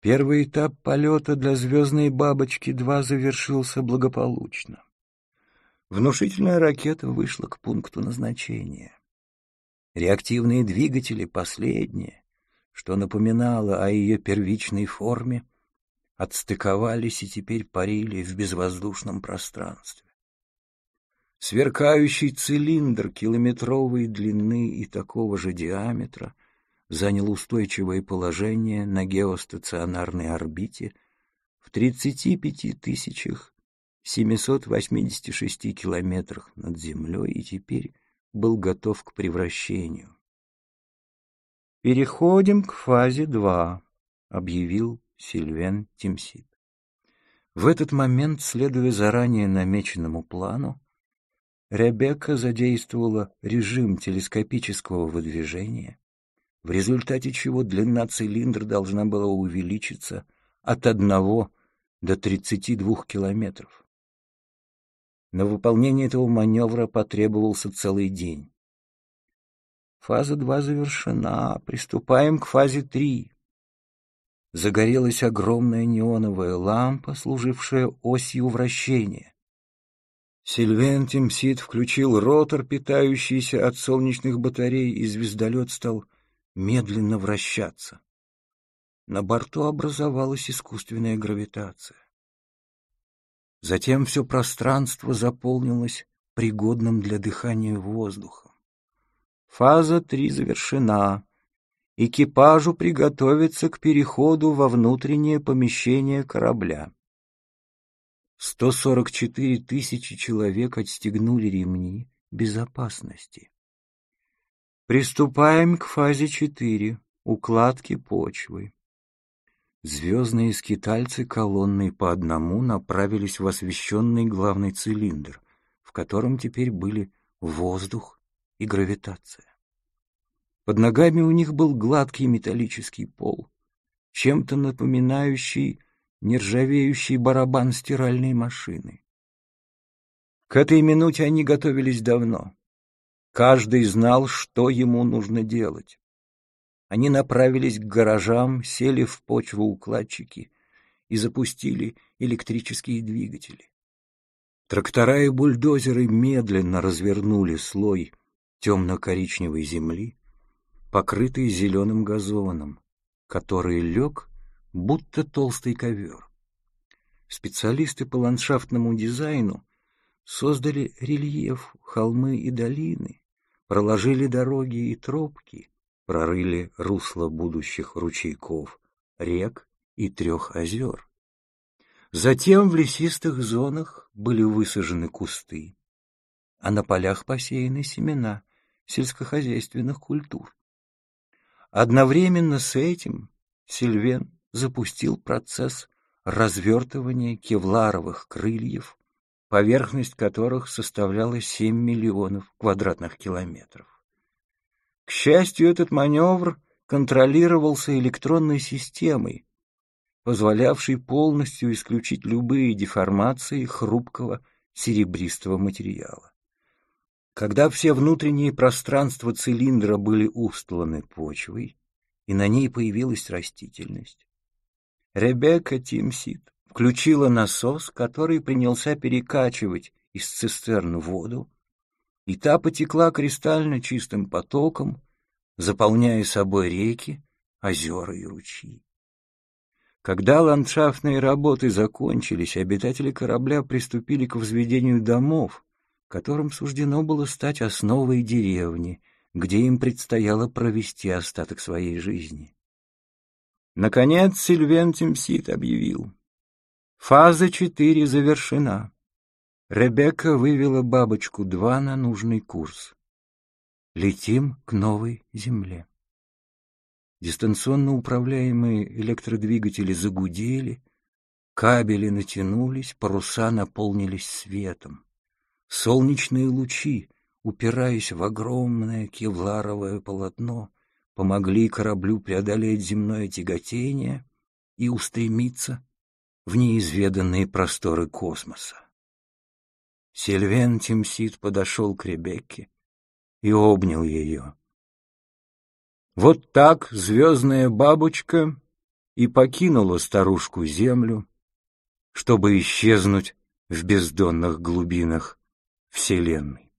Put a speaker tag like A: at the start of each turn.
A: Первый этап полета для «Звездной бабочки-2» завершился благополучно. Внушительная ракета вышла к пункту назначения. Реактивные двигатели, последние, что напоминало о ее первичной форме, отстыковались и теперь парили в безвоздушном пространстве. Сверкающий цилиндр километровой длины и такого же диаметра занял устойчивое положение на геостационарной орбите в 35 тысячах 786 километрах над Землей и теперь был готов к превращению. «Переходим к фазе 2», — объявил Сильвен Тимсид. В этот момент, следуя заранее намеченному плану, Ребекка задействовала режим телескопического выдвижения, в результате чего длина цилиндра должна была увеличиться от 1 до 32 километров. На выполнение этого маневра потребовался целый день. Фаза 2 завершена, приступаем к фазе 3. Загорелась огромная неоновая лампа, служившая осью вращения. Сильвен Тимсид включил ротор, питающийся от солнечных батарей, и звездолет стал медленно вращаться. На борту образовалась искусственная гравитация. Затем все пространство заполнилось пригодным для дыхания воздухом. Фаза 3 завершена. Экипажу приготовиться к переходу во внутреннее помещение корабля. 144 тысячи человек отстегнули ремни безопасности. Приступаем к фазе 4 — укладки почвы. Звездные скитальцы колонной по одному направились в освещенный главный цилиндр, в котором теперь были воздух и гравитация. Под ногами у них был гладкий металлический пол, чем-то напоминающий нержавеющий барабан стиральной машины. К этой минуте они готовились давно. Каждый знал, что ему нужно делать. Они направились к гаражам, сели в почвоукладчики и запустили электрические двигатели. Трактора и бульдозеры медленно развернули слой темно-коричневой земли, покрытый зеленым газоном, который лег, будто толстый ковер. Специалисты по ландшафтному дизайну создали рельеф, холмы и долины, проложили дороги и тропки, прорыли русло будущих ручейков, рек и трех озер. Затем в лесистых зонах были высажены кусты, а на полях посеяны семена сельскохозяйственных культур. Одновременно с этим Сильвен запустил процесс развертывания кевларовых крыльев, поверхность которых составляла 7 миллионов квадратных километров. К счастью, этот маневр контролировался электронной системой, позволявшей полностью исключить любые деформации хрупкого серебристого материала. Когда все внутренние пространства цилиндра были устланы почвой, и на ней появилась растительность, Ребекка Тимсит включила насос, который принялся перекачивать из цистерн воду, и та потекла кристально чистым потоком, заполняя собой реки, озера и ручьи. Когда ландшафтные работы закончились, обитатели корабля приступили к возведению домов, которым суждено было стать основой деревни, где им предстояло провести остаток своей жизни. Наконец Сильвен Тимсит объявил. Фаза четыре завершена. Ребекка вывела бабочку-2 на нужный курс. Летим к новой Земле. Дистанционно управляемые электродвигатели загудели, кабели натянулись, паруса наполнились светом. Солнечные лучи, упираясь в огромное кевларовое полотно, помогли кораблю преодолеть земное тяготение и устремиться в неизведанные просторы космоса. Сильвен Тимсит подошел к Ребекке и обнял ее. Вот так звездная бабочка и покинула старушку землю, чтобы исчезнуть в бездонных глубинах Вселенной.